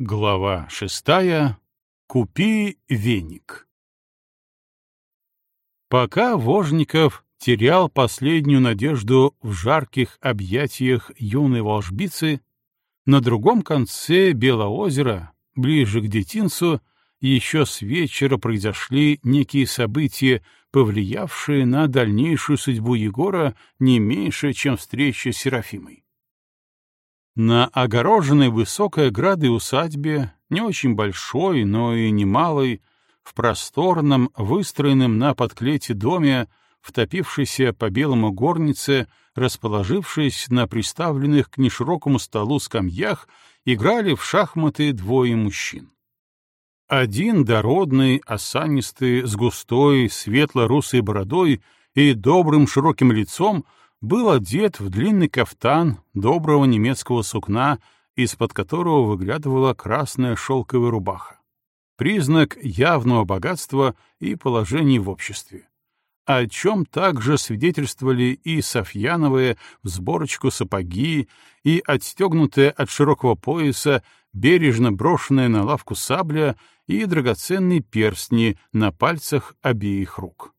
Глава шестая. Купи веник. Пока Вожников терял последнюю надежду в жарких объятиях юной волшбицы, на другом конце Белоозера, ближе к детинцу, еще с вечера произошли некие события, повлиявшие на дальнейшую судьбу Егора не меньше, чем встреча с Серафимой. На огороженной высокой оградой усадьбе, не очень большой, но и немалой, в просторном, выстроенном на подклете доме, втопившейся по белому горнице, расположившись на приставленных к неширокому столу скамьях, играли в шахматы двое мужчин. Один дородный, осанистый, с густой, светло-русой бородой и добрым широким лицом — был одет в длинный кафтан доброго немецкого сукна, из-под которого выглядывала красная шелковая рубаха. Признак явного богатства и положения в обществе. О чем также свидетельствовали и Софьяновые в сборочку сапоги, и отстегнутая от широкого пояса, бережно брошенная на лавку сабля и драгоценные перстни на пальцах обеих рук.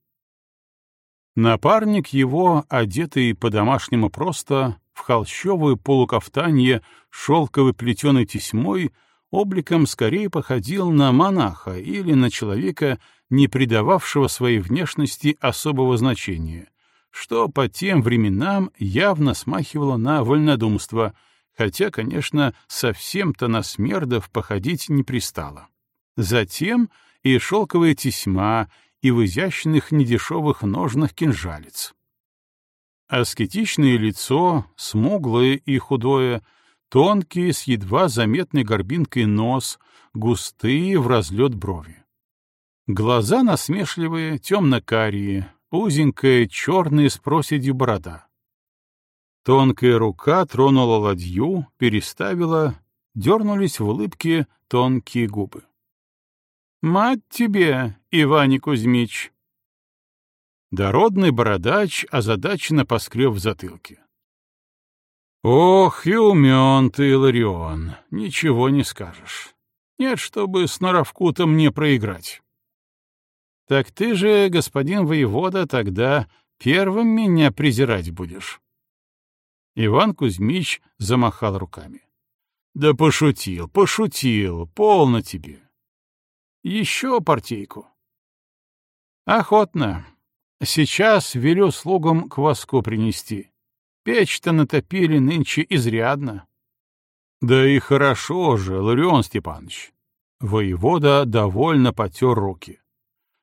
Напарник его, одетый по-домашнему просто, в холщовую полукафтанье шелковой плетеной тесьмой, обликом скорее походил на монаха или на человека, не придававшего своей внешности особого значения, что по тем временам явно смахивало на вольнодумство, хотя, конечно, совсем-то на смердов походить не пристало. Затем и шелковая тесьма, и в изящных недешевых ножнах кинжалец. Аскетичное лицо, смуглое и худое, тонкие с едва заметной горбинкой нос, густые в разлет брови. Глаза насмешливые, темно-карие, узенькая черная с проседью борода. Тонкая рука тронула ладью, переставила, дернулись в улыбке тонкие губы. Мать тебе, Иване Кузьмич!» Дородный бородач озадаченно поскреб в затылке. «Ох, и умен ты, Иларион, ничего не скажешь. Нет, чтобы с норовку-то мне проиграть». «Так ты же, господин воевода, тогда первым меня презирать будешь». Иван Кузьмич замахал руками. «Да пошутил, пошутил, полно тебе. Еще партийку. Охотно. Сейчас велю слугам кваску принести. Печь-то натопили нынче изрядно. Да и хорошо же, Ларион Степанович. Воевода довольно потер руки.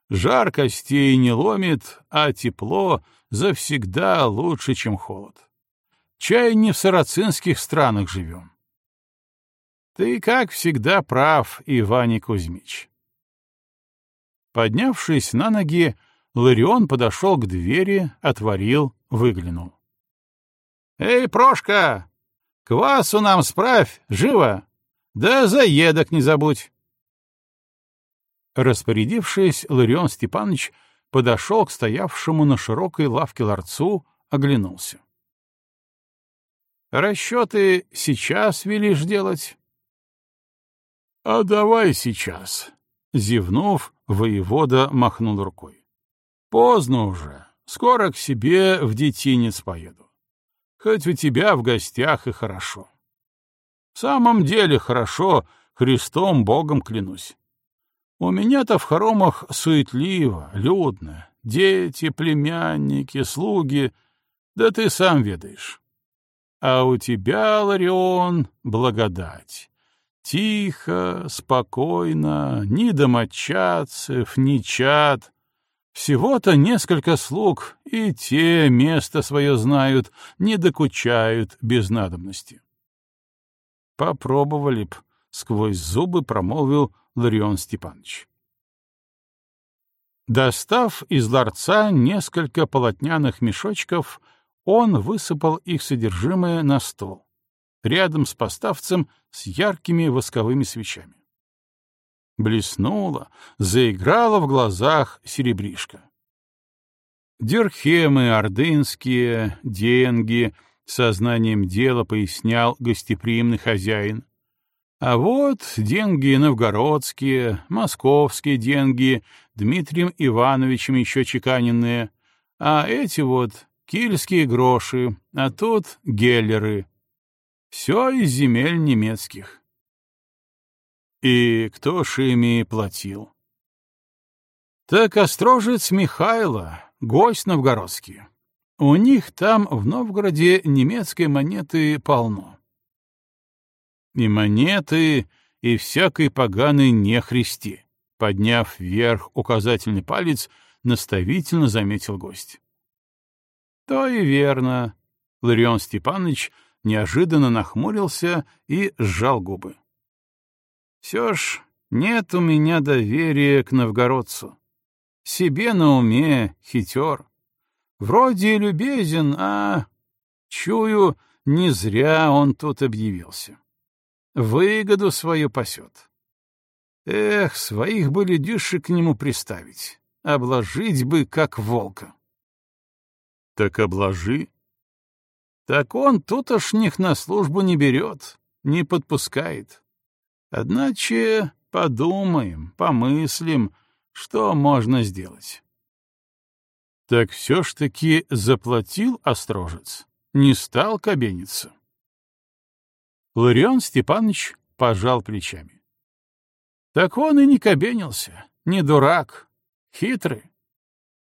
Жар костей не ломит, а тепло завсегда лучше, чем холод. Чай не в сарацинских странах живем. Ты, как всегда, прав, Иване Кузьмич. Поднявшись на ноги, Ларион подошел к двери, отворил, выглянул. «Эй, Прошка! Квасу нам справь, живо! Да заедок не забудь!» Распорядившись, Ларион Степанович подошел к стоявшему на широкой лавке ларцу, оглянулся. «Расчеты сейчас велишь делать?» «А давай сейчас», Зевнув, воевода махнул рукой. «Поздно уже. Скоро к себе в детинец поеду. Хоть у тебя в гостях и хорошо. В самом деле хорошо, Христом Богом клянусь. У меня-то в хоромах суетливо, людно. Дети, племянники, слуги, да ты сам ведаешь. А у тебя, Ларион, благодать. Тихо, спокойно, ни домочадцев, ни чад. Всего-то несколько слуг, и те место свое знают, не докучают без надобности. Попробовали б, сквозь зубы промолвил Ларион Степанович. Достав из ларца несколько полотняных мешочков, он высыпал их содержимое на стол рядом с поставцем с яркими восковыми свечами. Блеснула, заиграла в глазах серебришка. Дерхемы ордынские, деньги, сознанием дела пояснял гостеприимный хозяин. А вот деньги новгородские, московские деньги, Дмитрием Ивановичем еще чеканенные, а эти вот кильские гроши, а тут геллеры. Все из земель немецких. И кто ж ими платил? Так острожец Михайло, гость новгородский. У них там в Новгороде немецкой монеты полно. И монеты, и всякой поганой нехристи, подняв вверх указательный палец, наставительно заметил гость. То и верно. Ларион Степанович неожиданно нахмурился и сжал губы. Все ж нет у меня доверия к новгородцу. Себе на уме хитер. Вроде любезен, а... Чую, не зря он тут объявился. Выгоду свою пасет. Эх, своих бы людишек к нему приставить, обложить бы, как волка. Так обложи. Так он тутошних на службу не берет, не подпускает. Одначе подумаем, помыслим, что можно сделать. Так все ж таки заплатил острожец, не стал кабениться. Ларион Степанович пожал плечами. Так он и не кабенился, не дурак, хитрый.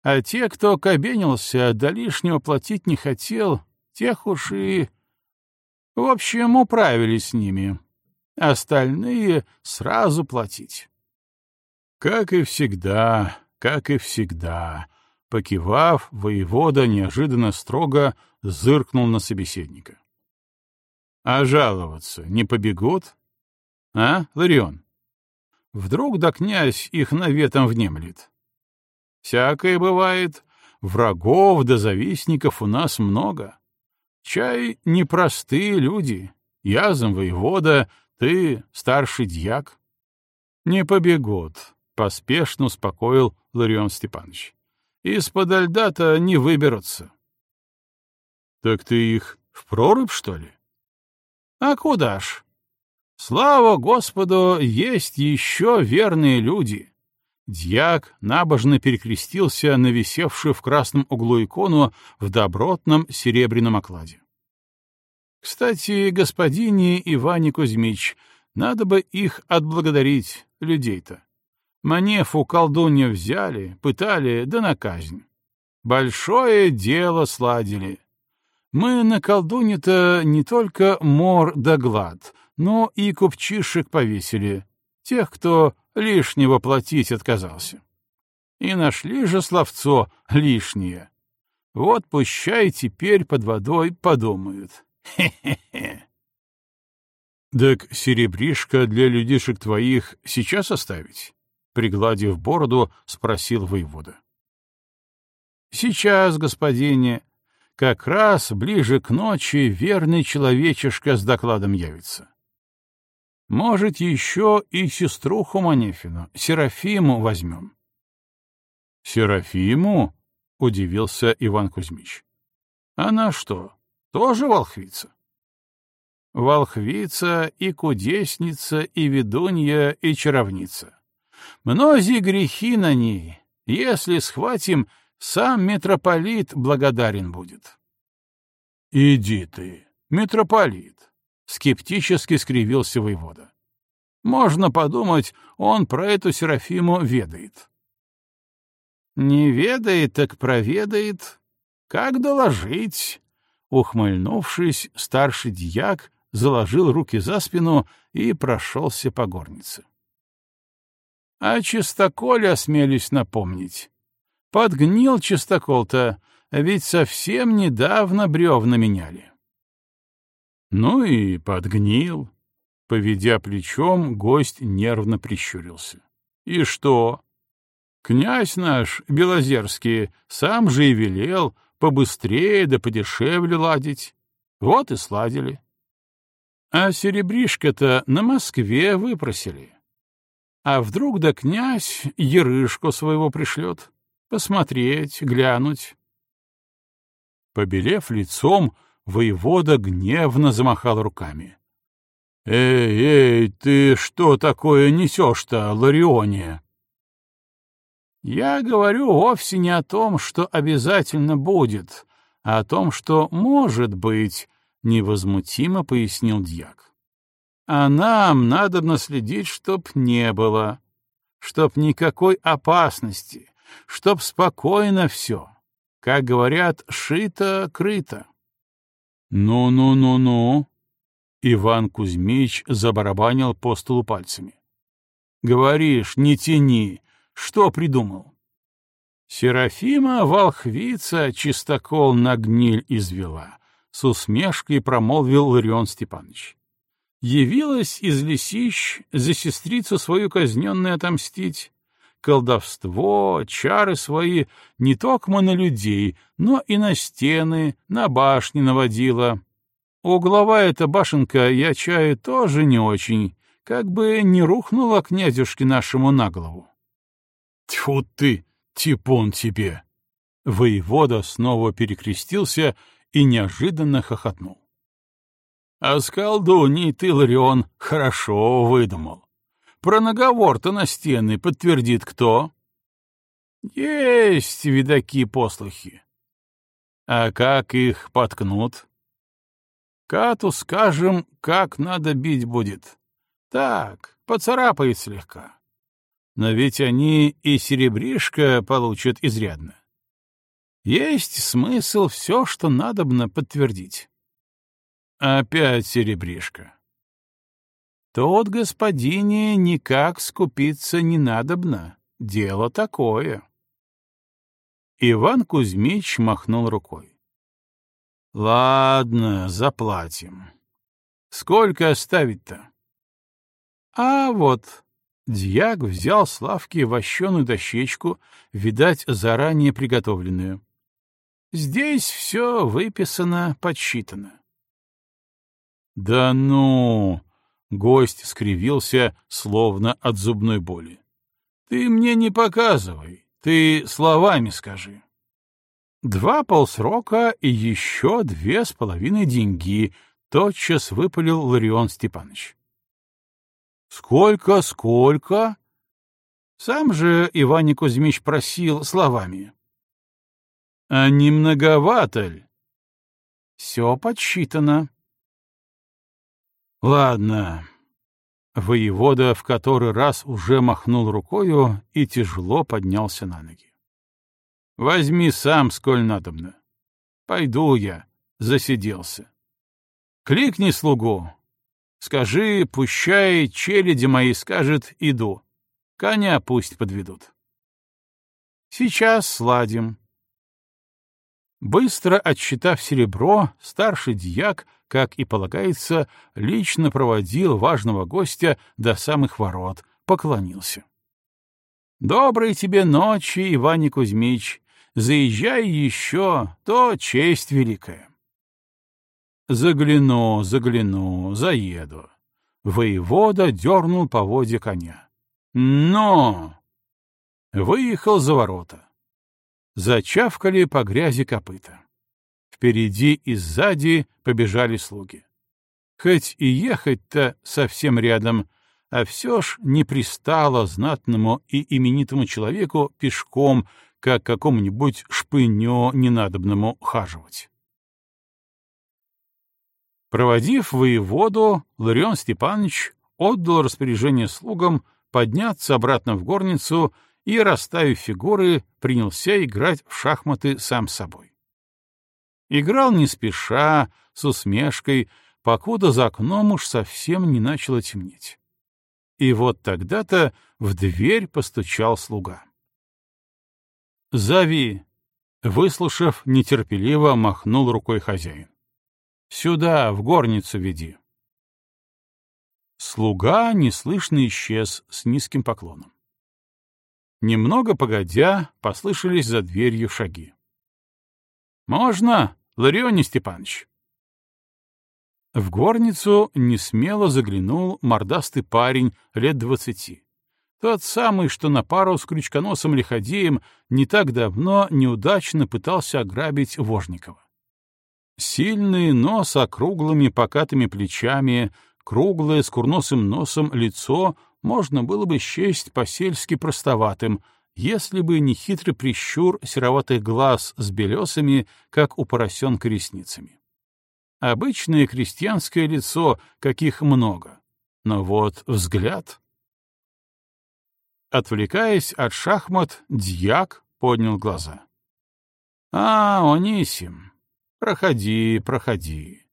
А те, кто кабенился, до лишнего платить не хотел, тех уж и... В общем, управились с ними. Остальные сразу платить. Как и всегда, как и всегда, покивав, воевода неожиданно строго зыркнул на собеседника. А жаловаться не побегут? А, Ларион? Вдруг да князь их наветом внемлет? Всякое бывает. Врагов да завистников у нас много. Чай непростые люди. Язом воевода, ты старший дьяк. Не побегут, — поспешно успокоил Ларион Степанович. Из-под льда-то не выберутся. Так ты их в прорубь, что ли? А куда ж? Слава Господу, есть еще верные люди. Дьяк набожно перекрестился на висевшую в красном углу икону в добротном серебряном окладе. Кстати, господине Иване Кузьмич, надо бы их отблагодарить, людей-то. Манефу колдунья взяли, пытали, да на казнь. Большое дело сладили. Мы на колдуне-то не только мор да глад, но и купчишек повесили, тех, кто лишнего платить отказался. И нашли же словцо лишнее. Вот пущай теперь под водой подумают. Хе-хе-хе. Так серебришко для людишек твоих сейчас оставить? Пригладив бороду, спросил воевода. Сейчас, господине, как раз ближе к ночи верный человечишка с докладом явится. Может, еще и сеструху Манефину, Серафиму возьмем. — Серафиму? — удивился Иван Кузьмич. — Она что, тоже волхвица? — Волхвица и кудесница, и ведунья, и чаровница. Многие грехи на ней. Если схватим, сам митрополит благодарен будет. — Иди ты, митрополит, скептически скривился воевода. Можно подумать, он про эту Серафиму ведает. Не ведает, так проведает. Как доложить? Ухмыльнувшись, старший дьяк заложил руки за спину и прошелся по горнице. А чистоколе осмелюсь напомнить. Подгнил чистокол-то, ведь совсем недавно бревна меняли. Ну и подгнил. Поведя плечом, гость нервно прищурился. И что? Князь наш, Белозерский, сам же и велел побыстрее да подешевле ладить. Вот и сладили. А серебришко-то на Москве выпросили. А вдруг да князь ерышку своего пришлет? Посмотреть, глянуть. Побелев лицом, Воевода гневно замахал руками. «Эй, эй, ты что такое несешь-то, Ларионе?» «Я говорю вовсе не о том, что обязательно будет, а о том, что может быть», — невозмутимо пояснил дьяк. «А нам надо наследить, чтоб не было, чтоб никакой опасности, чтоб спокойно все, как говорят, шито-крыто». «Ну-ну-ну-ну», Иван Кузьмич забарабанил по столу пальцами. «Говоришь, не тяни. Что придумал?» Серафима волхвица чистокол на гниль извела, с усмешкой промолвил Ларион Степанович. Явилась из лесищ за сестрицу свою казненную отомстить. Колдовство, чары свои не только на людей, но и на стены, на башни наводила. Угловая эта башенка, я чаю, тоже не очень, как бы не рухнула князюшке нашему на голову. Тьфу ты, типун тебе! Воевода снова перекрестился и неожиданно хохотнул. А с колдуней ты, Ларион, хорошо выдумал. Про наговор-то на стены подтвердит кто? Есть видаки послухи. А как их поткнут? Кату скажем, как надо бить будет. Так, поцарапает слегка. Но ведь они и серебришко получат изрядно. Есть смысл все, что надобно подтвердить. Опять серебришко. Тот господине никак скупиться не надобно. Дело такое. Иван Кузьмич махнул рукой. Ладно, заплатим. Сколько оставить-то? А вот, дьяк взял с лавки вощеную дощечку, видать, заранее приготовленную. Здесь все выписано, подсчитано. Да ну! Гость скривился, словно от зубной боли. Ты мне не показывай, ты словами скажи. Два полсрока и еще две с половиной деньги, тотчас выпалил Ларион Степанович. Сколько, сколько? Сам же Иван Кузьмич просил словами. А не многовато ли? Все подсчитано. Ладно. Воевода в который раз уже махнул рукою и тяжело поднялся на ноги. Возьми сам, сколь надобно. Пойду я, засиделся. Кликни слугу. Скажи, пущай, челяди мои скажет, иду. Коня пусть подведут. Сейчас сладим. Быстро отсчитав серебро, старший дьяк, как и полагается, лично проводил важного гостя до самых ворот, поклонился. «Доброй тебе ночи, Иван Кузьмич, Заезжай еще, то честь великая. Загляну, загляну, заеду. Воевода дернул поводья коня. Но! Выехал за ворота. Зачавкали по грязи копыта. Впереди и сзади побежали слуги. Хоть и ехать-то совсем рядом, а все ж не пристало знатному и именитому человеку пешком как какому-нибудь шпынё ненадобному хаживать. Проводив воеводу, Ларион Степанович отдал распоряжение слугам подняться обратно в горницу и, расставив фигуры, принялся играть в шахматы сам собой. Играл не спеша, с усмешкой, покуда за окном уж совсем не начало темнеть. И вот тогда-то в дверь постучал слуга. «Зови!» — выслушав, нетерпеливо махнул рукой хозяин. «Сюда, в горницу веди». Слуга неслышно исчез с низким поклоном. Немного погодя, послышались за дверью шаги. «Можно, Ларионий Степанович?» В горницу несмело заглянул мордастый парень лет двадцати. Тот самый, что на пару с крючконосом лиходеем не так давно неудачно пытался ограбить Вожникова. Сильный, но с округлыми покатыми плечами, круглое с курносым носом лицо можно было бы счесть по-сельски простоватым, если бы не хитрый прищур сероватых глаз с белесами, как у поросенка ресницами. Обычное крестьянское лицо, каких много. Но вот взгляд... Отвлекаясь от шахмат, дьяк поднял глаза. — А, Онисим, проходи, проходи.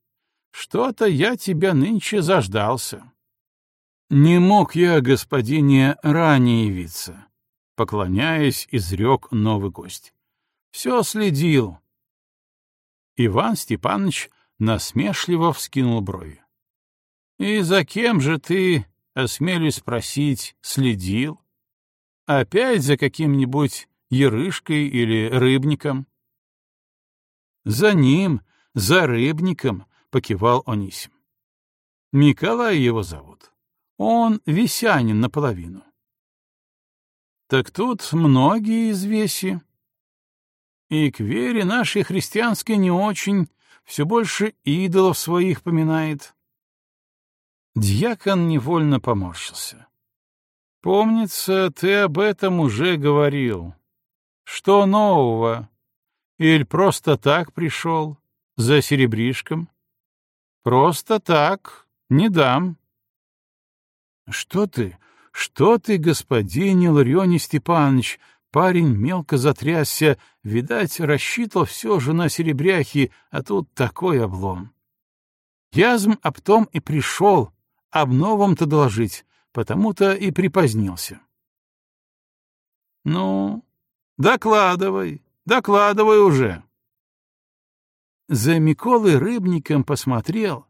Что-то я тебя нынче заждался. Не мог я, господине, ранее явиться, — поклоняясь, изрек новый гость. Все следил. Иван Степанович насмешливо вскинул брови. — И за кем же ты, осмелюсь спросить, следил? Опять за каким-нибудь ерышкой или рыбником? — За ним, за рыбником, — покивал Онисим. — Николай его зовут. Он весянин наполовину. — Так тут многие из веси. И к вере нашей христианской не очень, все больше идолов своих поминает. Дьякон невольно поморщился. Помнится, ты об этом уже говорил. Что нового? Или просто так пришел? За серебришком? Просто так, не дам. Что ты? Что ты, господин Иларионий Степанович? Парень мелко затрясся, видать, рассчитывал все же на серебряхи, а тут такой облом. Язм об том и пришел, об новом-то доложить, потому-то и припозднился. Ну, докладывай, докладывай уже. За Миколой Рыбником посмотрел.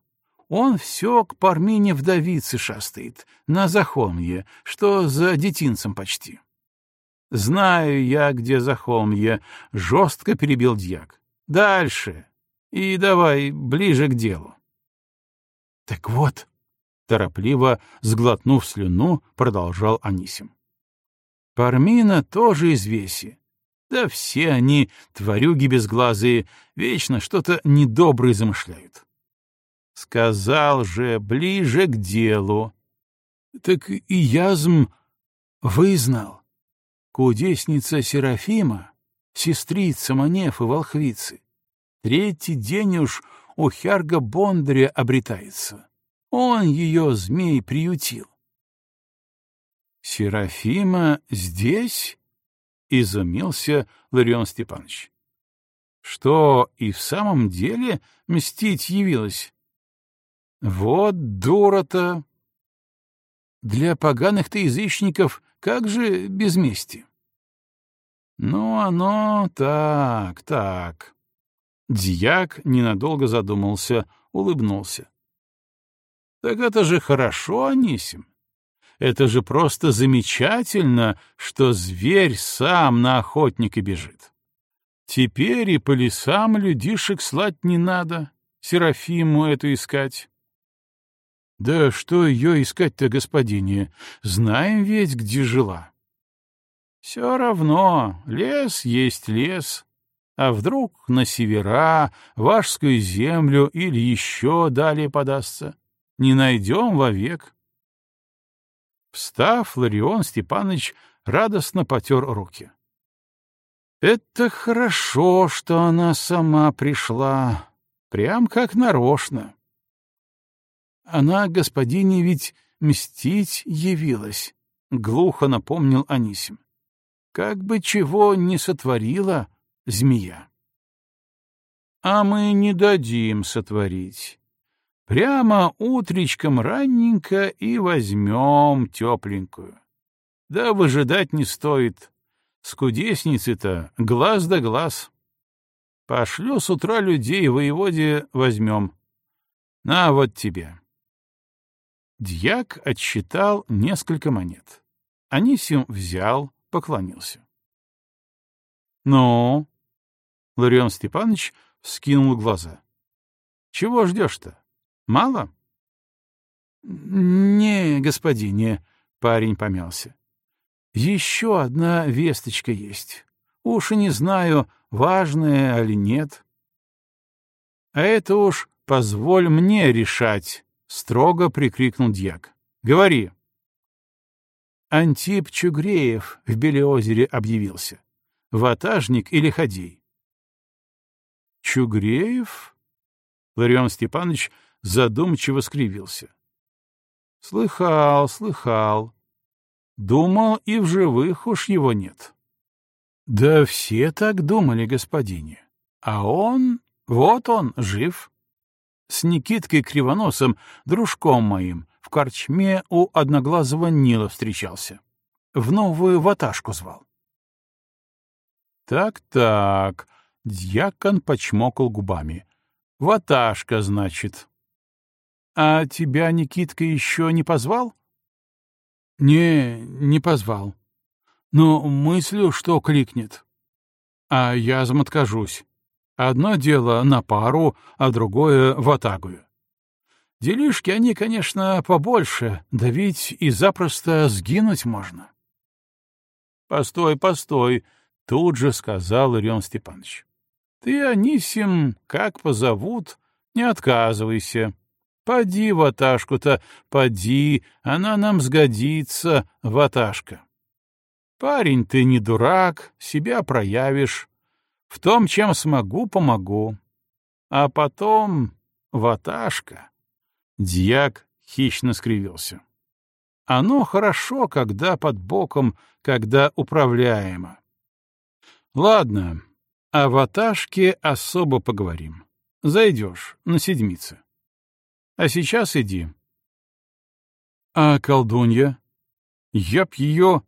Он все к Пармине вдовице шастает, на Захомье, что за детинцем почти. Знаю я, где Захомье, — жестко перебил дьяк. Дальше. И давай ближе к делу. Так вот, Торопливо, сглотнув слюну, продолжал Анисим. Пармина тоже из веси. Да все они, тварюги безглазые, вечно что-то недоброе замышляют. Сказал же, ближе к делу. Так и язм вызнал. Кудесница Серафима, сестрица Манефы Волхвицы, третий день уж у Хярга Бондаря обретается. Он ее, змей, приютил. «Серафима здесь?» — изумился Ларион Степанович. «Что, и в самом деле мстить явилась?» «Вот дура-то!» «Для поганых-то язычников как же без мести?» «Ну, оно так, так». Дьяк ненадолго задумался, улыбнулся. Так это же хорошо, Анисим. Это же просто замечательно, что зверь сам на охотника бежит. Теперь и по лесам людишек слать не надо, Серафиму эту искать. Да что ее искать-то, господине? Знаем ведь, где жила. Все равно, лес есть лес. А вдруг на севера, Вашскую землю или еще далее подастся? не найдем вовек. Встав, Ларион Степанович радостно потер руки. Это хорошо, что она сама пришла, прям как нарочно. Она, господине, ведь мстить явилась, — глухо напомнил Анисим. Как бы чего не сотворила змея. А мы не дадим сотворить. Прямо утречком ранненько и возьмем тепленькую. Да выжидать не стоит. С кудесницы-то глаз да глаз. Пошлю с утра людей воеводе возьмем. На вот тебе. Дьяк отсчитал несколько монет. Анисим взял, поклонился. — Ну? — Ларион Степанович вскинул глаза. — Чего ждешь-то? Мало? Не, господине, парень помялся. Еще одна весточка есть. Уж и не знаю, важная или нет. А это уж позволь мне решать, Строго прикрикнул дьяк. Говори. Антип Чугреев в Белеозере объявился. Ватажник или ходей? Чугреев? Ларион Степанович задумчиво скривился. Слыхал, слыхал. Думал, и в живых уж его нет. Да все так думали, господине. А он, вот он, жив. С Никиткой Кривоносом, дружком моим, в корчме у одноглазого Нила встречался. В новую ваташку звал. Так-так, дьякон почмокал губами. Ваташка, значит. А тебя Никитка еще не позвал? Не, не позвал. Но мыслю, что кликнет. А я откажусь. Одно дело на пару, а другое в атагую. Делишки они, конечно, побольше, да ведь и запросто сгинуть можно. — Постой, постой, — тут же сказал Ирион Степанович. — Ты, Анисим, как позовут, не отказывайся. Поди, ваташку-то, поди, она нам сгодится, ваташка. Парень ты не дурак, себя проявишь. В том, чем смогу, помогу. А потом ваташка. Дьяк хищно скривился. Оно хорошо, когда под боком, когда управляемо. Ладно, о ваташке особо поговорим. Зайдешь на седмице. А сейчас иди. А колдунья? Я б ее...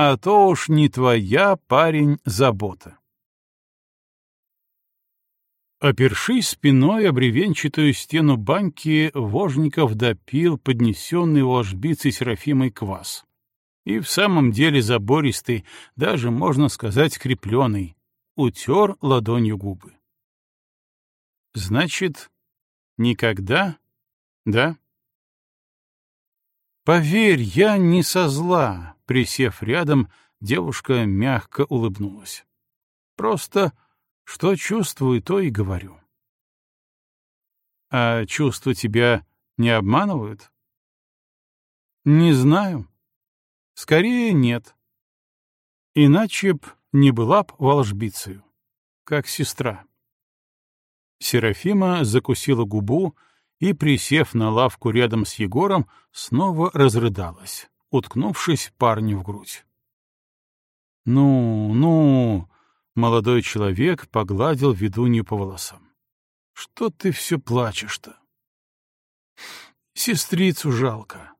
А то уж не твоя, парень, забота. Опершись спиной о бревенчатую стену баньки, Вожников допил поднесенный ложбицей Серафимой квас. И в самом деле забористый, даже, можно сказать, крепленый, утер ладонью губы. Значит, никогда, да? Поверь, я не со зла, присев рядом, девушка мягко улыбнулась. Просто что чувствую, то и говорю. А чувства тебя не обманывают? Не знаю. Скорее, нет. Иначе б не была б волжбицею, как сестра. Серафима закусила губу и, присев на лавку рядом с Егором, снова разрыдалась, уткнувшись парню в грудь. «Ну, ну, Молодой человек погладил ведунью по волосам. — Что ты все плачешь-то? — Сестрицу жалко.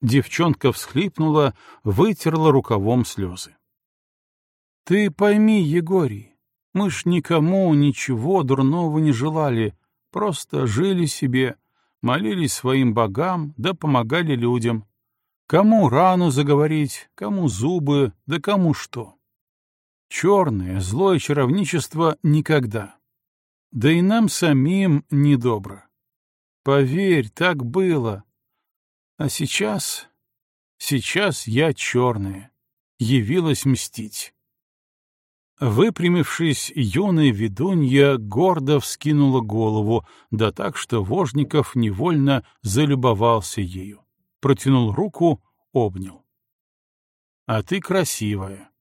Девчонка всхлипнула, вытерла рукавом слезы. — Ты пойми, Егорий, мы ж никому ничего дурного не желали, просто жили себе, молились своим богам да помогали людям. Кому рану заговорить, кому зубы, да кому что. Черное, злое чаровничество никогда. Да и нам самим недобро. Поверь, так было. А сейчас... Сейчас я черная. Явилась мстить. Выпрямившись, юная ведунья гордо вскинула голову, да так, что Вожников невольно залюбовался ею. Протянул руку, обнял. — А ты красивая.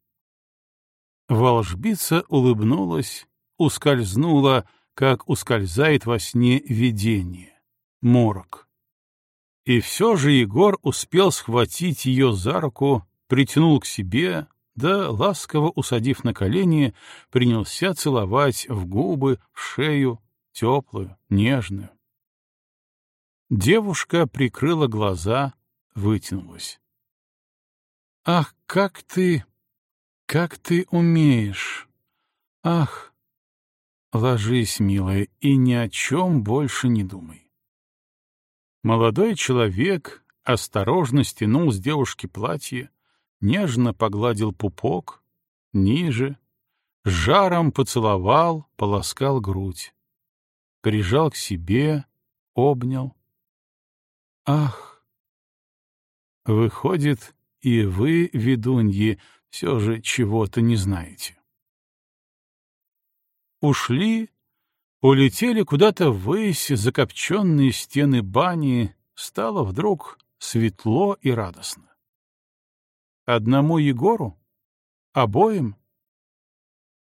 Волжбица улыбнулась, ускользнула, как ускользает во сне видение, морок. И все же Егор успел схватить ее за руку, притянул к себе, да, ласково усадив на колени, принялся целовать в губы, в шею, теплую, нежную. Девушка прикрыла глаза, вытянулась. «Ах, как ты как ты умеешь! Ах! Ложись, милая, и ни о чем больше не думай. Молодой человек осторожно стянул с девушки платье, нежно погладил пупок, ниже, жаром поцеловал, полоскал грудь, прижал к себе, обнял. Ах! Выходит, и вы, ведуньи, все же чего-то не знаете. Ушли, Улетели куда-то ввысь закопченные стены бани, стало вдруг светло и радостно. Одному Егору? Обоим?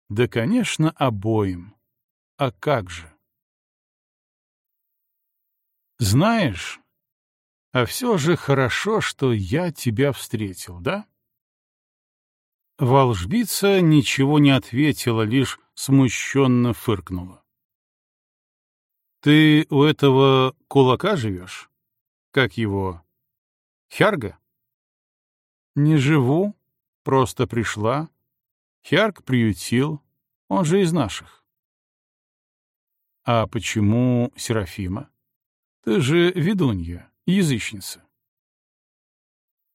Да, конечно, обоим. А как же? Знаешь, а все же хорошо, что я тебя встретил, да? Волжбица ничего не ответила, лишь смущенно фыркнула. Ты у этого кулака живешь? Как его? Хярга? Не живу, просто пришла. Хярг приютил, он же из наших. А почему Серафима? Ты же ведунья, язычница.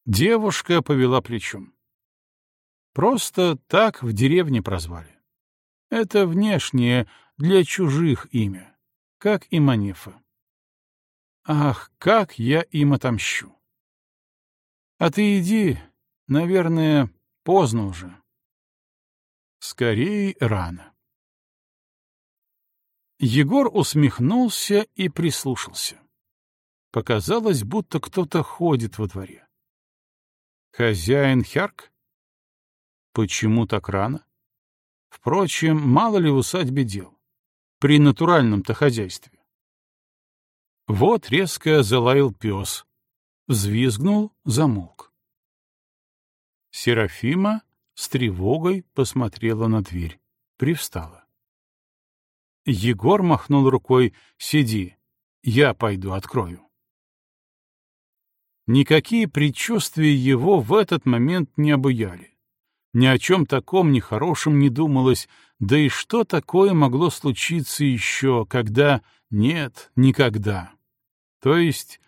Девушка повела плечом. Просто так в деревне прозвали. Это внешнее, для чужих имя, как и Манефа. Ах, как я им отомщу! А ты иди, наверное, поздно уже. Скорей рано. Егор усмехнулся и прислушался. Показалось, будто кто-то ходит во дворе. Хозяин Хярк? Почему так рано? Впрочем, мало ли в усадьбе дел. При натуральном-то хозяйстве. Вот резко залаял пес. Взвизгнул, замолк. Серафима с тревогой посмотрела на дверь. Привстала. Егор махнул рукой «Сиди, я пойду открою». Никакие предчувствия его в этот момент не обуяли. Ни о чем таком нехорошем не думалось, да и что такое могло случиться еще, когда нет, никогда. То есть,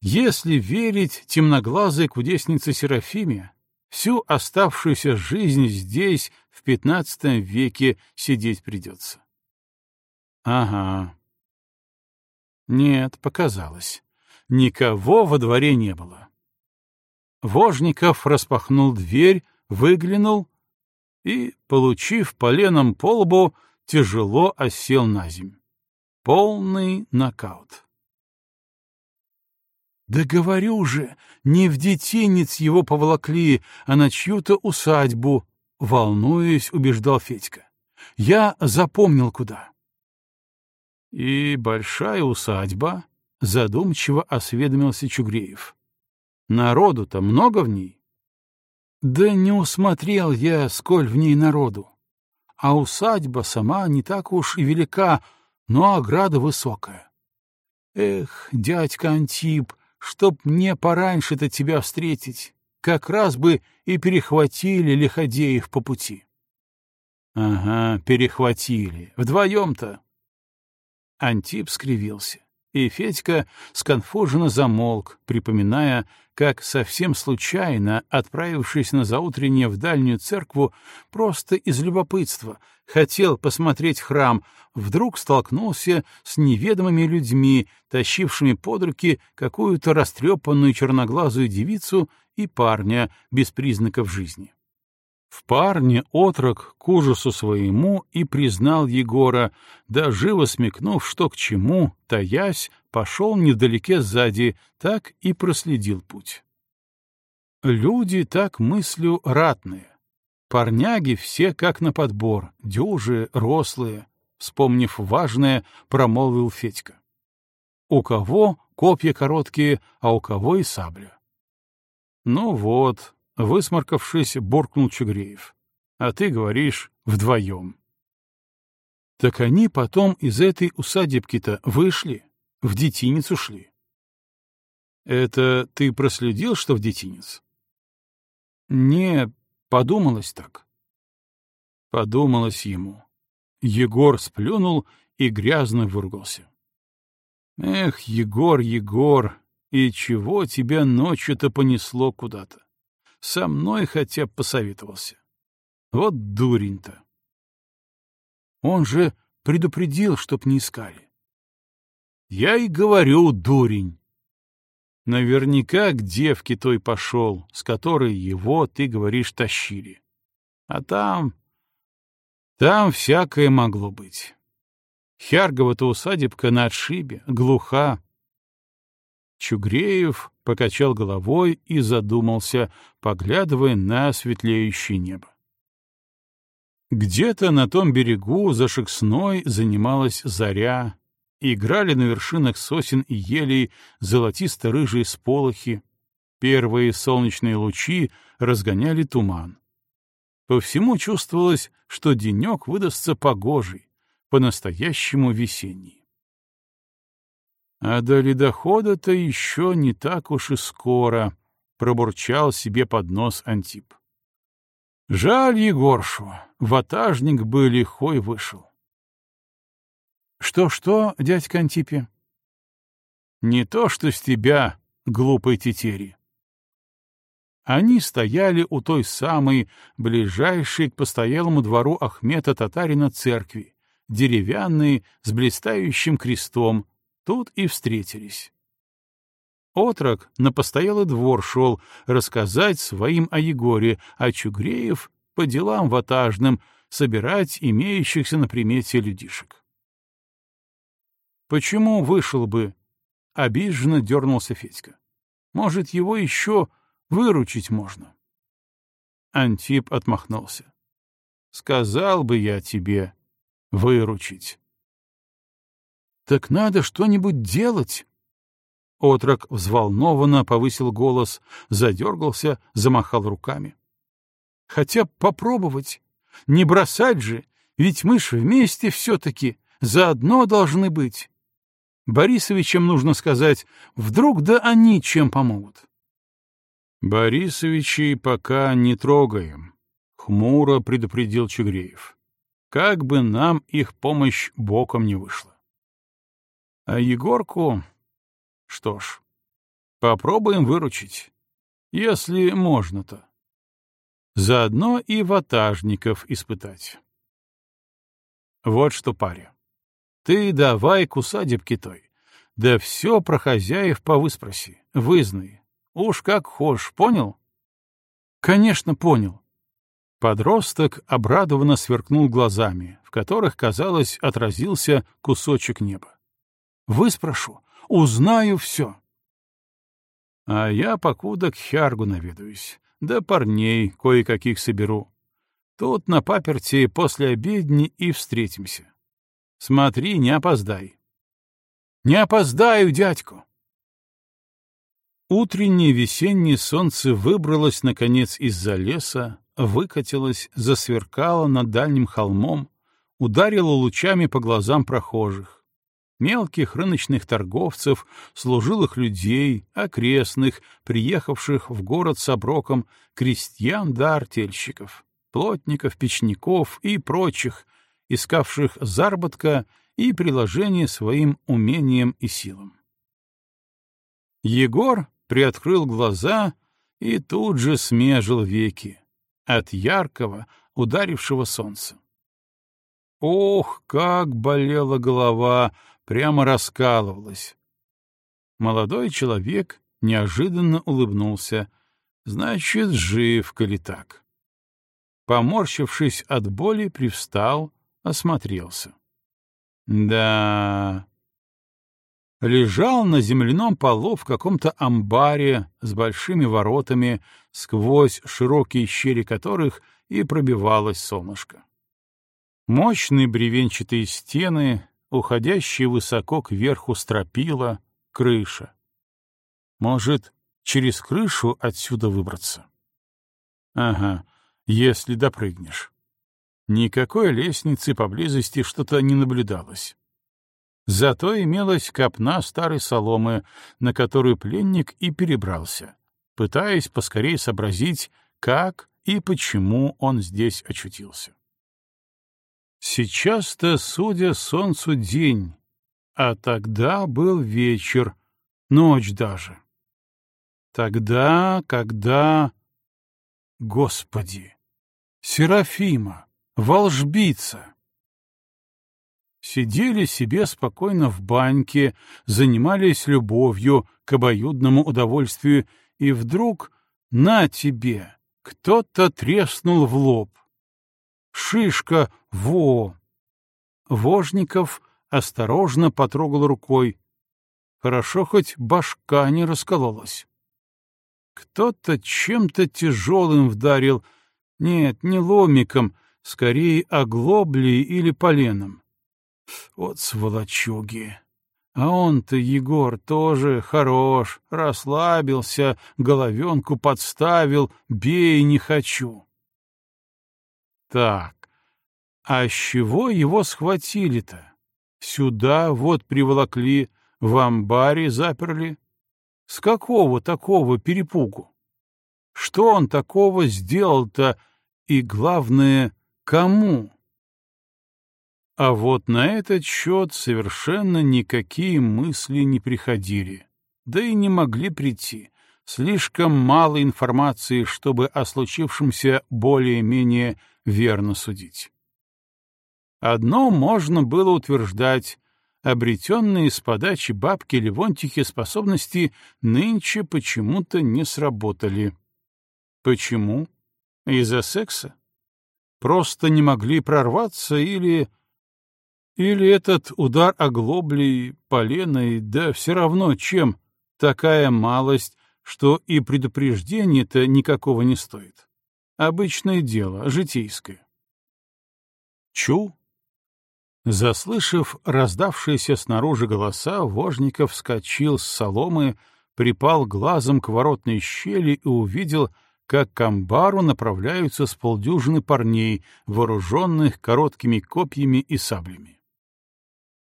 если верить темноглазой кудеснице Серафиме, всю оставшуюся жизнь здесь, в пятнадцатом веке, сидеть придется. Ага. Нет, показалось. Никого во дворе не было. Вожников распахнул дверь, выглянул и, получив поленом по лбу, тяжело осел на земь. Полный нокаут. «Да говорю же, не в детинец его поволокли, а на чью-то усадьбу», — волнуясь, убеждал Федька. «Я запомнил, куда». «И большая усадьба», — задумчиво осведомился Чугреев. «Народу-то много в ней?» Да не усмотрел я, сколь в ней народу. А усадьба сама не так уж и велика, но ограда высокая. Эх, дядька Антип, чтоб мне пораньше-то тебя встретить, как раз бы и перехватили лиходеев по пути. Ага, перехватили. Вдвоем-то. Антип скривился и Федька сконфуженно замолк, припоминая, как совсем случайно, отправившись на заутреннее в дальнюю церкву, просто из любопытства, хотел посмотреть храм, вдруг столкнулся с неведомыми людьми, тащившими под руки какую-то растрепанную черноглазую девицу и парня без признаков жизни. В парне отрок к ужасу своему и признал Егора, да живо смекнув, что к чему, таясь, пошел невдалеке сзади, так и проследил путь. Люди так мыслю ратные. Парняги все как на подбор, дюжи, рослые, вспомнив важное, промолвил Федька. У кого копья короткие, а у кого и сабля. Ну вот, Высморкавшись, буркнул Чугреев. А ты говоришь вдвоем. Так они потом из этой усадебки-то вышли, в детинец ушли. Это ты проследил, что в детинец? Не, подумалось так. Подумалось ему. Егор сплюнул и грязно выругался. Эх, Егор, Егор, и чего тебя ночью-то понесло куда-то? Со мной хотя бы посоветовался. Вот дурень-то. Он же предупредил, чтоб не искали. Я и говорю, дурень. Наверняка к девке той пошел, с которой его, ты говоришь, тащили. А там... Там всякое могло быть. Хяргова-то усадебка на отшибе, глуха. Чугреев покачал головой и задумался, поглядывая на светлеющее небо. Где-то на том берегу за Шексной занималась заря, играли на вершинах сосен и елей золотисто-рыжие сполохи, первые солнечные лучи разгоняли туман. По всему чувствовалось, что денек выдастся погожий, по-настоящему весенний. А до ледохода-то еще не так уж и скоро, — пробурчал себе под нос Антип. Жаль Егоршу, ватажник бы лихой вышел. Что-что, дядька Антипе? Не то, что с тебя, глупой тетери. Они стояли у той самой, ближайшей к постоялому двору Ахмета Татарина церкви, деревянной, с блистающим крестом, тут и встретились. Отрок на постоялый двор шел рассказать своим о Егоре, а Чугреев — по делам ватажным, собирать имеющихся на примете людишек. «Почему вышел бы?» — обиженно дернулся Федька. «Может, его еще выручить можно?» Антип отмахнулся. «Сказал бы я тебе выручить». «Так надо что-нибудь делать!» Отрок взволнованно повысил голос, задергался, замахал руками. «Хотя попробовать. Не бросать же, ведь мы ж вместе все-таки, заодно должны быть. Борисовичам нужно сказать, вдруг да они чем помогут». «Борисовичей пока не трогаем», — хмуро предупредил Чугреев. «Как бы нам их помощь боком не вышла». А Егорку что ж, попробуем выручить, если можно-то. Заодно и ватажников испытать. Вот что, паря, ты давай к усадебке той, да все про хозяев повыспроси, вызнай. Уж как хошь, понял? Конечно, понял. Подросток обрадованно сверкнул глазами, в которых, казалось, отразился кусочек неба. Выспрошу, Узнаю все. А я покуда к Хяргу наведаюсь, да парней кое-каких соберу. Тут на паперти после обедни и встретимся. Смотри, не опоздай. Не опоздаю, дядьку. Утреннее весеннее солнце выбралось, наконец, из-за леса, выкатилось, засверкало над дальним холмом, ударило лучами по глазам прохожих мелких рыночных торговцев, служилых людей, окрестных, приехавших в город с оброком, крестьян да артельщиков, плотников, печников и прочих, искавших заработка и приложения своим умениям и силам. Егор приоткрыл глаза и тут же смежил веки от яркого, ударившего солнца. Ох, как болела голова прямо раскалывалась. Молодой человек неожиданно улыбнулся. Значит, жив, коли так. Поморщившись от боли, привстал, осмотрелся. Да... Лежал на земляном полу в каком-то амбаре с большими воротами, сквозь широкие щели которых и пробивалось солнышко. Мощные бревенчатые стены, уходящие высоко кверху стропила, крыша. Может, через крышу отсюда выбраться? Ага, если допрыгнешь. Никакой лестницы поблизости что-то не наблюдалось. Зато имелась копна старой соломы, на которую пленник и перебрался, пытаясь поскорее сообразить, как и почему он здесь очутился. Сейчас-то, судя солнцу, день, а тогда был вечер, ночь даже. Тогда, когда... Господи! Серафима! Волжбица! Сидели себе спокойно в баньке, занимались любовью к обоюдному удовольствию, и вдруг, на тебе, кто-то треснул в лоб. Шишка, во! Вожников осторожно потрогал рукой. Хорошо хоть башка не раскололась. Кто-то чем-то тяжелым вдарил. Нет, не ломиком, скорее оглоблей или поленом. Вот сволочуги! А он-то, Егор, тоже хорош, расслабился, головенку подставил, бей не хочу. Так, а с чего его схватили-то? Сюда вот приволокли, в амбаре заперли. С какого такого перепугу? Что он такого сделал-то и, главное, кому? А вот на этот счет совершенно никакие мысли не приходили, да и не могли прийти. Слишком мало информации, чтобы о случившемся более-менее верно судить. Одно можно было утверждать — обретенные с подачи бабки Левонтихи способности нынче почему-то не сработали. Почему? Из-за секса? Просто не могли прорваться или или этот удар оглоблей, поленой, да все равно чем, такая малость, что и предупреждения-то никакого не стоит. Обычное дело, житейское. Чу? Заслышав раздавшиеся снаружи голоса, Вожников вскочил с соломы, припал глазом к воротной щели и увидел, как к амбару направляются с полдюжины парней, вооруженных короткими копьями и саблями.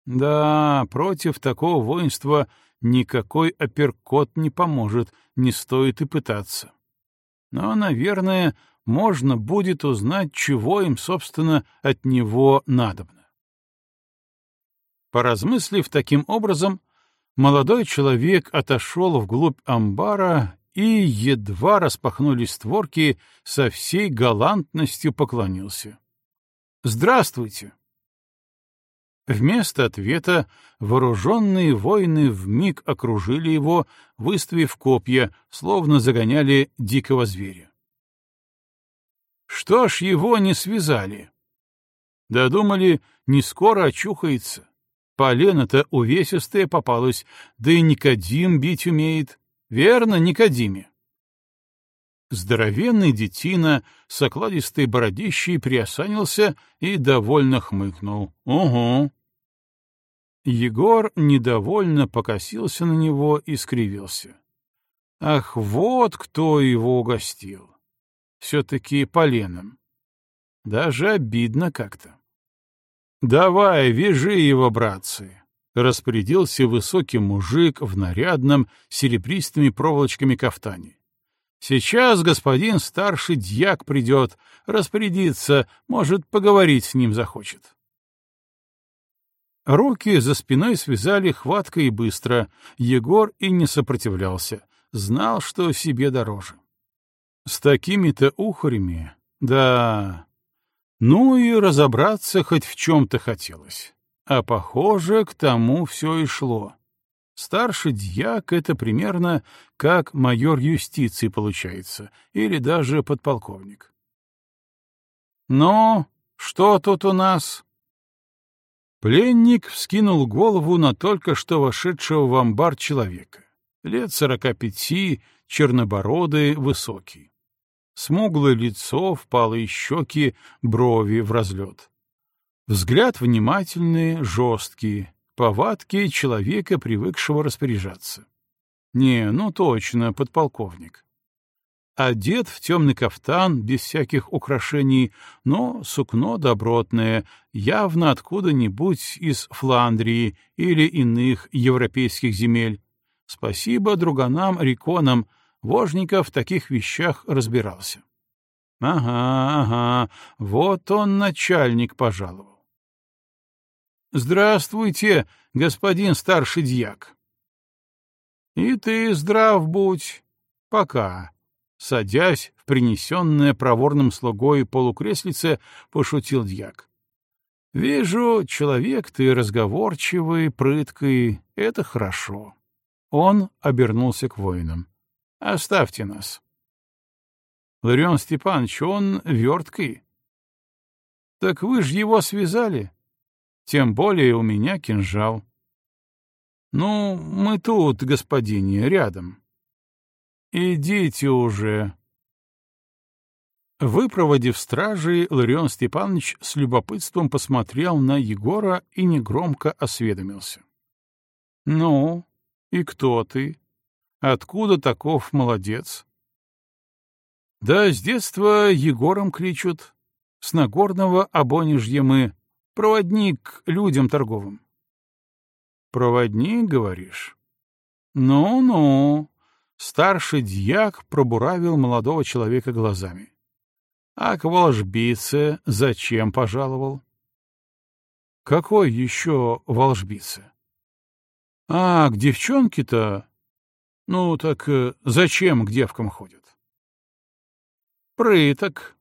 Да, против такого воинства никакой апперкот не поможет, не стоит и пытаться. Но, наверное, можно будет узнать, чего им, собственно, от него надобно. Поразмыслив таким образом, молодой человек отошел вглубь амбара и, едва распахнулись створки, со всей галантностью поклонился. «Здравствуйте!» Вместо ответа вооруженные воины вмиг окружили его, выставив копья, словно загоняли дикого зверя. Что ж его не связали? Додумали, не скоро очухается. Полено-то увесистое попалось, да и Никодим бить умеет. Верно, Никодиме? Здоровенный детина с окладистой бородищей приосанился и довольно хмыкнул. «Угу». Егор недовольно покосился на него и скривился. «Ах, вот кто его угостил! Все-таки поленом. Даже обидно как-то». «Давай, вяжи его, братцы!» — распорядился высокий мужик в нарядном серебристыми проволочками кафтане. Сейчас господин старший дьяк придет, распорядиться, может, поговорить с ним захочет. Руки за спиной связали хватко и быстро. Егор и не сопротивлялся. Знал, что себе дороже. С такими-то ухарями, да... Ну и разобраться хоть в чем-то хотелось. А похоже, к тому все и шло. Старший дьяк — это примерно как майор юстиции получается, или даже подполковник. «Ну, что тут у нас?» Пленник вскинул голову на только что вошедшего в амбар человека. Лет сорока пяти, чернобородый, высокий. Смуглое лицо, впалые щеки, брови в разлет. Взгляд внимательный, жесткий, Повадки человека, привыкшего распоряжаться. Не, ну точно, подполковник. Одет в темный кафтан, без всяких украшений, но сукно добротное, явно откуда-нибудь из Фландрии или иных европейских земель. Спасибо друганам-реконам, Вожников в таких вещах разбирался. Ага, ага, вот он начальник пожаловал. Здравствуйте, господин старший дьяк. И ты здрав будь. Пока. Садясь в принесенное проворным слугой полукреслице, пошутил дьяк. Вижу, человек ты разговорчивый, прыткий, это хорошо. Он обернулся к воинам. Оставьте нас. Ларион Степанович, он верткий. Так вы ж его связали. Тем более у меня кинжал. Ну, мы тут, господине, рядом. Идите уже. Выпроводив стражи, Ларион Степанович с любопытством посмотрел на Егора и негромко осведомился. — Ну, и кто ты? Откуда таков молодец? — Да с детства Егором кличут. С Нагорного обонежья мы. Проводник людям торговым. Проводник, говоришь? Ну-ну. Старший дьяк пробуравил молодого человека глазами. А к волжбице зачем пожаловал? Какой еще волжбице? А, к девчонке-то? Ну, так э, зачем к девкам ходят? Прыток.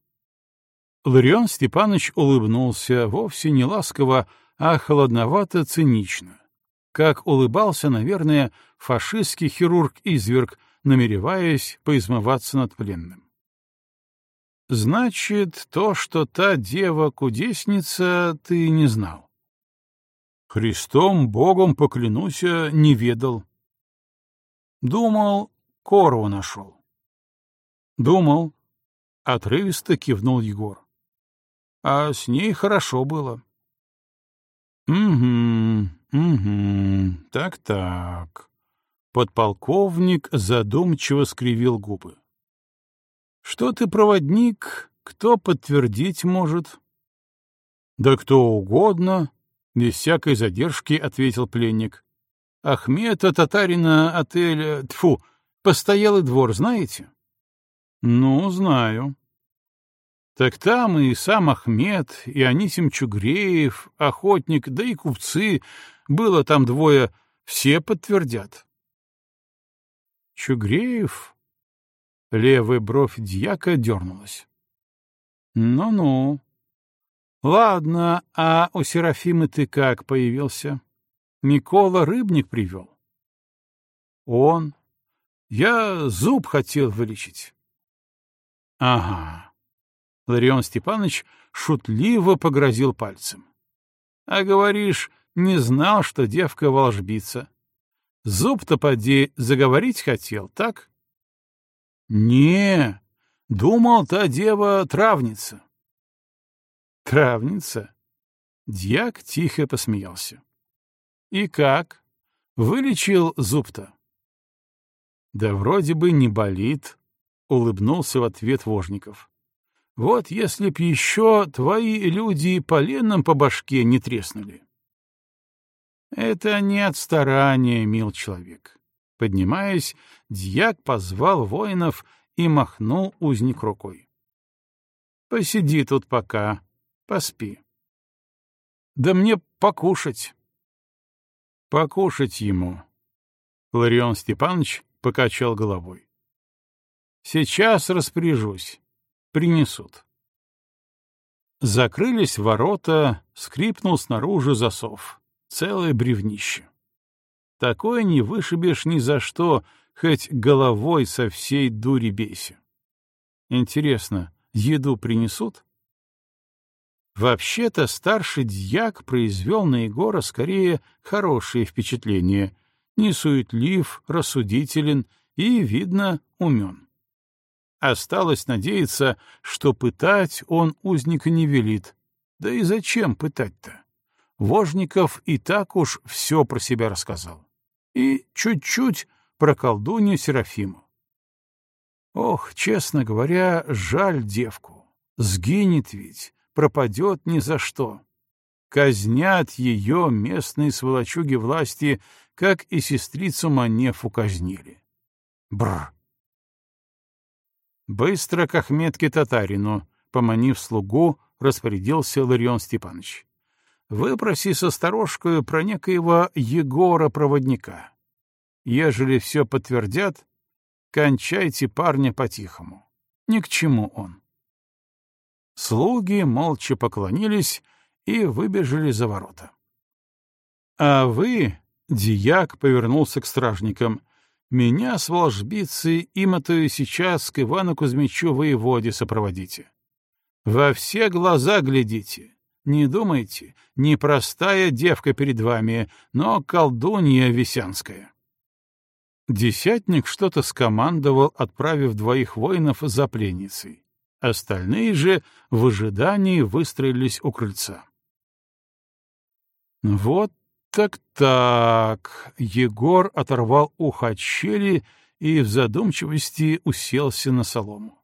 Ларион Степанович улыбнулся вовсе не ласково, а холодновато-цинично как улыбался, наверное, фашистский хирург-изверг, намереваясь поизмываться над пленным. Значит, то, что та дева-кудесница, ты не знал. Христом, Богом поклянусь, не ведал. Думал, корову нашел. Думал, — отрывисто кивнул Егор. А с ней хорошо было. Угу, Угу, так-так. Подполковник задумчиво скривил губы. Что ты проводник, кто подтвердить может? Да кто угодно, без всякой задержки ответил пленник. Ахмета татарина отеля, тфу, постоялый двор, знаете? Ну, знаю. Так там и сам Ахмед, и Анисим Чугреев, охотник, да и купцы, было там двое, все подтвердят. Чугреев? Левая бровь дьяка дернулась. Ну-ну. Ладно, а у Серафимы ты как появился? Микола рыбник привел. Он. Я зуб хотел вылечить. Ага. Ларион Степанович шутливо погрозил пальцем. — А говоришь, не знал, что девка волжбица. Зуб-то поди заговорить хотел, так? — Не, думал, та дева травница. — Травница? Дьяк тихо посмеялся. — И как? Вылечил зуб-то? — Да вроде бы не болит, — улыбнулся в ответ Вожников. Вот если б еще твои люди поленом по башке не треснули. Это не от старания, мил человек. Поднимаясь, дьяк позвал воинов и махнул узник рукой. Посиди тут пока, поспи. Да мне покушать. Покушать ему. Ларион Степанович покачал головой. Сейчас распоряжусь принесут. Закрылись ворота, скрипнул снаружи засов. Целое бревнище. Такое не вышибешь ни за что, хоть головой со всей дури бейся. Интересно, еду принесут? Вообще-то старший дьяк произвел на Егора скорее хорошее впечатление. Не суетлив, рассудителен и, видно, умен. Осталось надеяться, что пытать он узника не велит. Да и зачем пытать-то? Вожников и так уж все про себя рассказал. И чуть-чуть про колдунью Серафиму. Ох, честно говоря, жаль девку. Сгинет ведь, пропадет ни за что. Казнят ее местные сволочуги власти, как и сестрицу Манефу казнили. Бррр. Быстро к Ахметке татарину, поманив слугу, распорядился Ларион Степанович. Выпроси со сторожкою про некоего Егора-проводника. Ежели все подтвердят, кончайте парня по-тихому. Ни к чему он. Слуги молча поклонились и выбежали за ворота. — А вы, — Дияк повернулся к стражникам, меня с волжбицы имотою сейчас к Ивану Кузьмичу воеводе сопроводите. Во все глаза глядите, Не думайте, непростая девка перед вами, но колдунья висянская. Десятник что-то скомандовал, отправив двоих воинов за пленницей. Остальные же в ожидании выстроились у крыльца. Вот так-так. Егор оторвал ухо от щели и в задумчивости уселся на солому.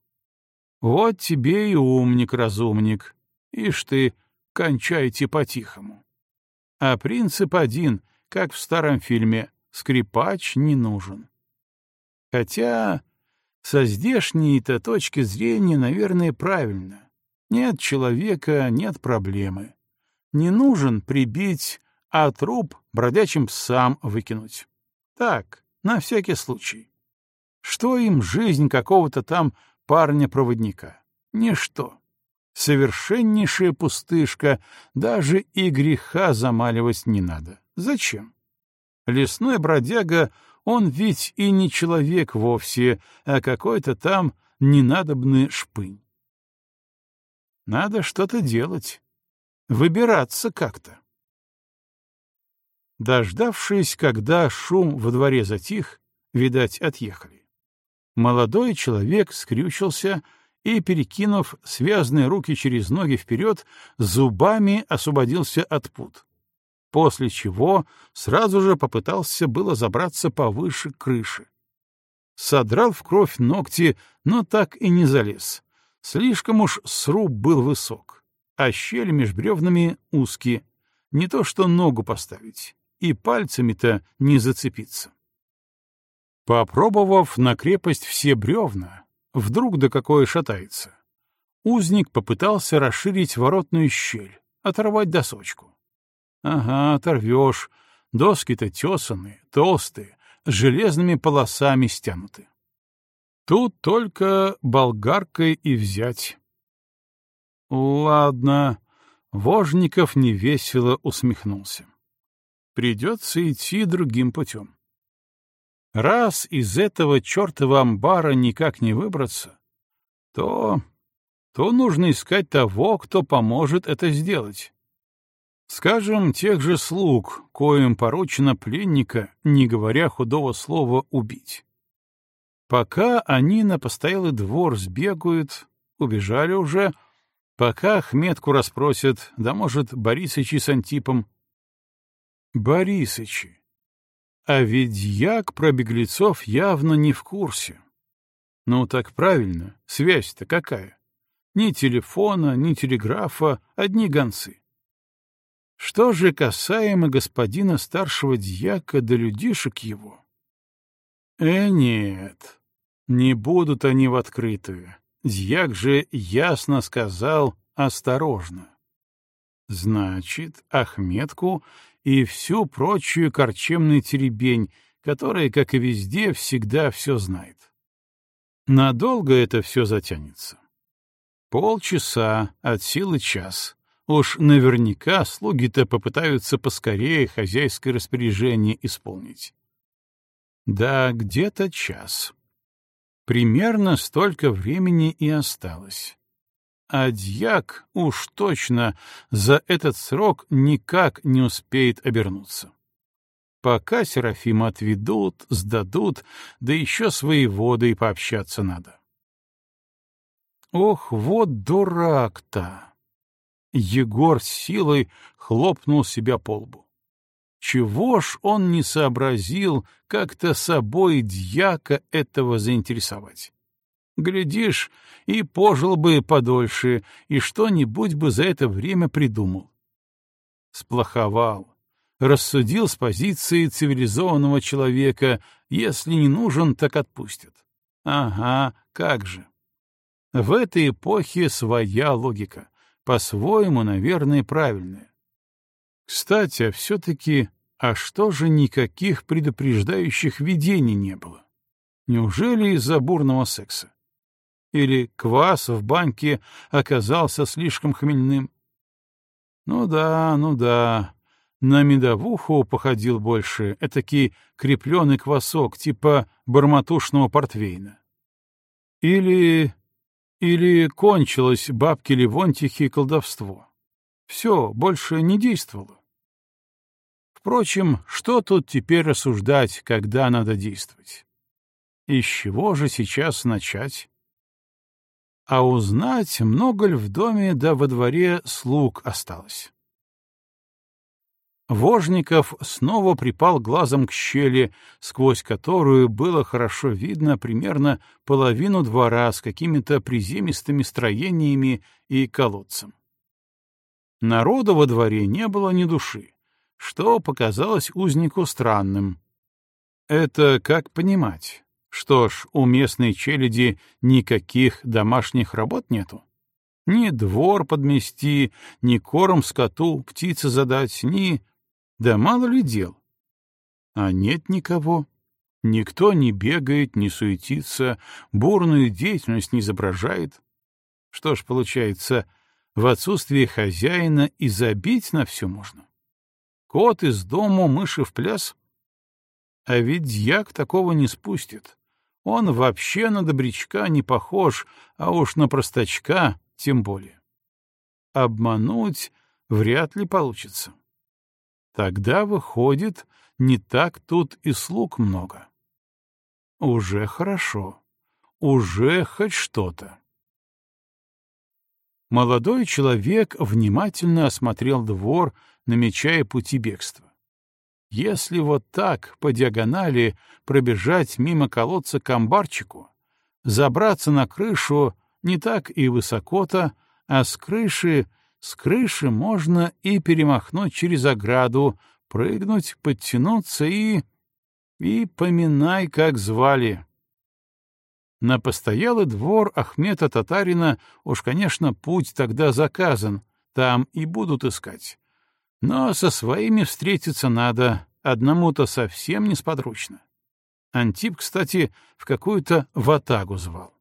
Вот тебе и умник-разумник. Ишь ты, кончайте по-тихому. А принцип один, как в старом фильме, скрипач не нужен. Хотя со здешней-то точки зрения, наверное, правильно. Нет человека — нет проблемы. Не нужен прибить, а труп бродячим псам выкинуть. Так, на всякий случай. Что им жизнь какого-то там парня-проводника? Ничто совершеннейшая пустышка, даже и греха замаливать не надо. Зачем? Лесной бродяга, он ведь и не человек вовсе, а какой-то там ненадобный шпынь. Надо что-то делать, выбираться как-то. Дождавшись, когда шум во дворе затих, видать, отъехали. Молодой человек скрючился, и, перекинув связанные руки через ноги вперед, зубами освободился от пут. После чего сразу же попытался было забраться повыше крыши. Содрал в кровь ногти, но так и не залез. Слишком уж сруб был высок, а щель меж бревнами узкие. Не то что ногу поставить, и пальцами-то не зацепиться. Попробовав на крепость все бревна, Вдруг да какое шатается. Узник попытался расширить воротную щель, оторвать досочку. Ага, оторвешь. Доски-то тесанные, толстые, с железными полосами стянуты. Тут только болгаркой и взять. Ладно, Вожников невесело усмехнулся. Придется идти другим путем. Раз из этого чертова амбара никак не выбраться, то... то нужно искать того, кто поможет это сделать. Скажем, тех же слуг, коим поручено пленника, не говоря худого слова, убить. Пока они на постоялый двор сбегают, убежали уже, пока Ахметку расспросят, да, может, Борисычи с Антипом. Борисычи. А ведь як про беглецов явно не в курсе. Ну так правильно, связь-то какая? Ни телефона, ни телеграфа, одни гонцы. Что же касаемо господина старшего дьяка да людишек его? Э, нет, не будут они в открытую. Дьяк же ясно сказал «осторожно». Значит, Ахметку и всю прочую корчемную теребень, которая, как и везде, всегда все знает. Надолго это все затянется. Полчаса, от силы час. Уж наверняка слуги-то попытаются поскорее хозяйское распоряжение исполнить. Да, где-то час. Примерно столько времени и осталось а дьяк уж точно за этот срок никак не успеет обернуться. Пока Серафима отведут, сдадут, да еще своей водой пообщаться надо. Ох, вот дурак-то! Егор силой хлопнул себя по лбу. Чего ж он не сообразил как-то собой дьяка этого заинтересовать? Глядишь, и пожил бы подольше, и что-нибудь бы за это время придумал. Сплоховал. Рассудил с позиции цивилизованного человека, если не нужен, так отпустят. Ага, как же. В этой эпохе своя логика, по-своему, наверное, правильная. Кстати, а все-таки, а что же никаких предупреждающих видений не было? Неужели из-за бурного секса? Или квас в банке оказался слишком хмельным? Ну да, ну да. На медовуху походил больше, этакий крепленый квасок, типа барматушного портвейна. Или... или кончилось бабки Левонтихи колдовство. Все, больше не действовало. Впрочем, что тут теперь рассуждать, когда надо действовать? И с чего же сейчас начать? А узнать, много ли в доме да во дворе слуг осталось. Вожников снова припал глазом к щели, сквозь которую было хорошо видно примерно половину двора с какими-то приземистыми строениями и колодцем. Народу во дворе не было ни души, что показалось узнику странным. Это как понимать? Что ж, у местной челяди никаких домашних работ нету? Ни двор подмести, ни корм скоту, птице задать, ни да мало ли дел. А нет никого. Никто не бегает, не суетится, бурную деятельность не изображает. Что ж, получается, в отсутствие хозяина и забить на все можно. Кот из дому, мыши в пляс. А ведь дьяк такого не спустит. Он вообще на добрячка не похож, а уж на простачка тем более. Обмануть вряд ли получится. Тогда, выходит, не так тут и слуг много. Уже хорошо. Уже хоть что-то. Молодой человек внимательно осмотрел двор, намечая пути бегства. Если вот так, по диагонали, пробежать мимо колодца к амбарчику, забраться на крышу не так и высоко-то, а с крыши с крыши можно и перемахнуть через ограду, прыгнуть, подтянуться и... И поминай, как звали. На постоялый двор Ахмета Татарина уж, конечно, путь тогда заказан, там и будут искать. Но со своими встретиться надо, одному-то совсем несподручно. Антип, кстати, в какую-то ватагу звал.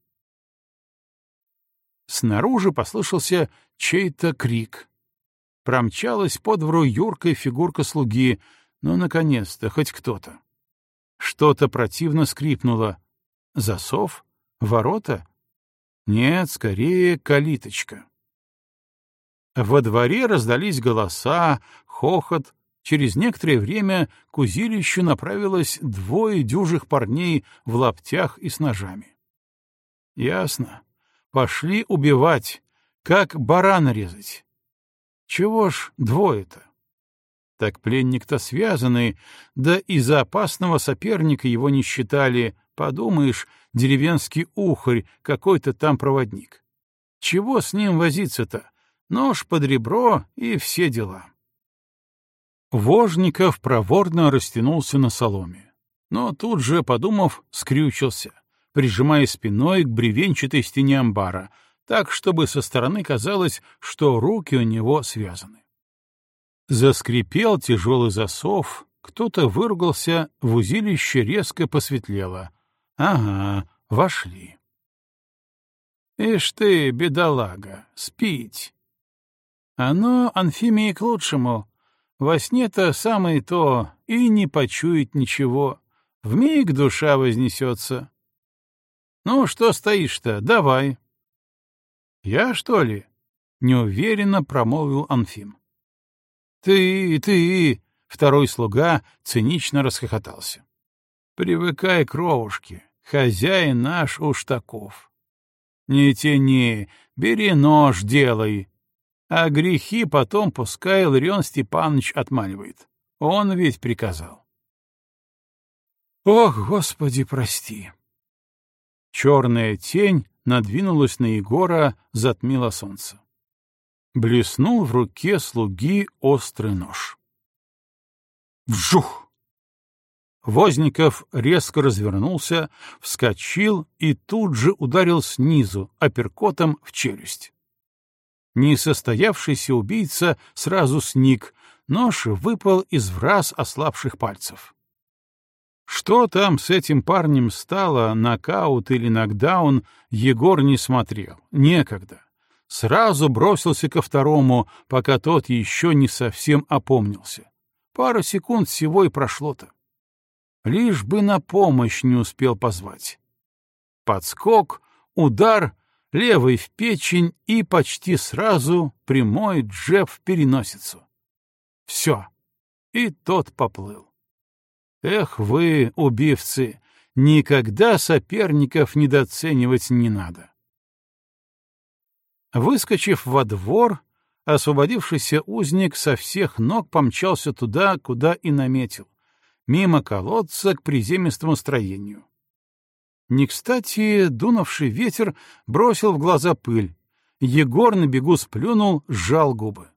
Снаружи послышался чей-то крик. Промчалась по двору юркая фигурка слуги, ну, наконец-то, хоть кто-то. Что-то противно скрипнуло. Засов? Ворота? Нет, скорее, калиточка. Во дворе раздались голоса, хохот. Через некоторое время к узилищу направилось двое дюжих парней в лаптях и с ножами. Ясно. Пошли убивать, как барана резать. Чего ж двое-то? Так пленник-то связанный, да и за опасного соперника его не считали, подумаешь, деревенский ухарь, какой-то там проводник. Чего с ним возиться-то? Нож под ребро и все дела. Вожников проворно растянулся на соломе, но тут же, подумав, скрючился — прижимая спиной к бревенчатой стене амбара, так, чтобы со стороны казалось, что руки у него связаны. Заскрипел тяжелый засов, кто-то выругался, в узилище резко посветлело. Ага, вошли. Ишь ты, бедолага, спить. Оно, Анфимии, к лучшему. Во сне-то самое то, и не почует ничего. Вмиг душа вознесется. «Ну, что стоишь-то? Давай». «Я, что ли?» — неуверенно промолвил Анфим. «Ты, ты!» — второй слуга цинично расхохотался. «Привыкай к кровушке, хозяин наш уж таков. Не тяни, бери нож, делай. А грехи потом пускай Ларион Степанович отмаливает. Он ведь приказал». «Ох, Господи, прости!» Черная тень надвинулась на Егора, затмила солнце. Блеснул в руке слуги острый нож. Вжух! Возников резко развернулся, вскочил и тут же ударил снизу, апперкотом в челюсть. Несостоявшийся убийца сразу сник, нож выпал из враз ослабших пальцев. Что там с этим парнем стало, нокаут или нокдаун, Егор не смотрел. Некогда. Сразу бросился ко второму, пока тот еще не совсем опомнился. Пара секунд всего и прошло-то. Лишь бы на помощь не успел позвать. Подскок, удар, левый в печень и почти сразу прямой джеб в переносицу. Все. И тот поплыл. Эх вы, убивцы, никогда соперников недооценивать не надо. Выскочив во двор, освободившийся узник со всех ног помчался туда, куда и наметил, мимо колодца к приземистому строению. Не кстати, дунувший ветер бросил в глаза пыль. Егор на бегу сплюнул, сжал губы.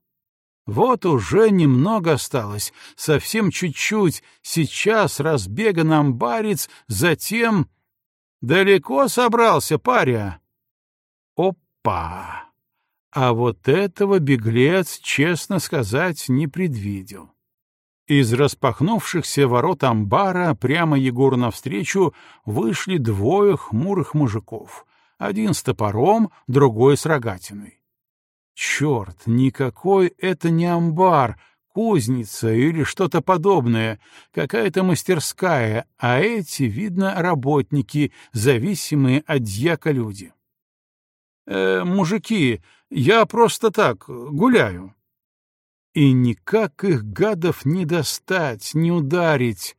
Вот уже немного осталось, совсем чуть-чуть. Сейчас разбега амбарец, затем... Далеко собрался паря. Опа! А вот этого беглец, честно сказать, не предвидел. Из распахнувшихся ворот амбара прямо Егору навстречу вышли двое хмурых мужиков. Один с топором, другой с рогатиной. Черт, никакой это не амбар, кузница или что-то подобное, какая-то мастерская, а эти, видно, работники, зависимые от дьяка люди. «Э, «Мужики, я просто так, гуляю», и никак их гадов не достать, не ударить.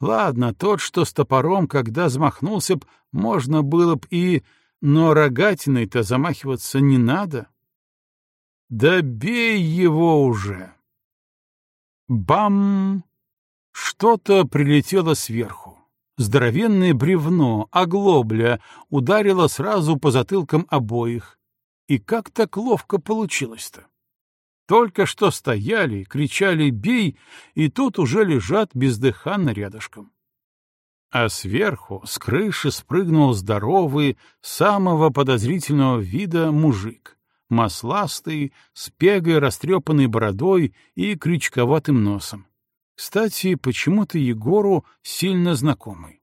Ладно, тот, что с топором, когда замахнулся б, можно было б и... Но рогатиной-то замахиваться не надо. Да бей его уже! Бам! Что-то прилетело сверху. Здоровенное бревно, оглобля, ударило сразу по затылкам обоих. И как так ловко получилось-то? Только что стояли, кричали «бей», и тут уже лежат бездыханно рядышком. А сверху, с крыши спрыгнул здоровый, самого подозрительного вида мужик, масластый, с пегой растрепанной бородой и крючковатым носом. Кстати, почему-то Егору сильно знакомый.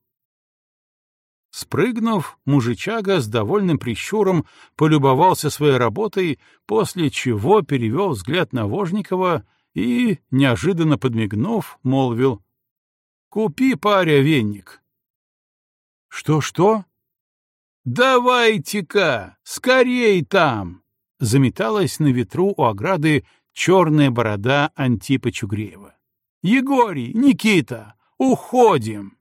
Спрыгнув, мужичага с довольным прищуром полюбовался своей работой, после чего перевел взгляд на Вожникова и, неожиданно подмигнув, молвил «Купи, паря, венник». «Что-что?» «Давайте-ка, скорей там!» Заметалась на ветру у ограды черная борода Антипа Чугреева. «Егорий, Никита, уходим!»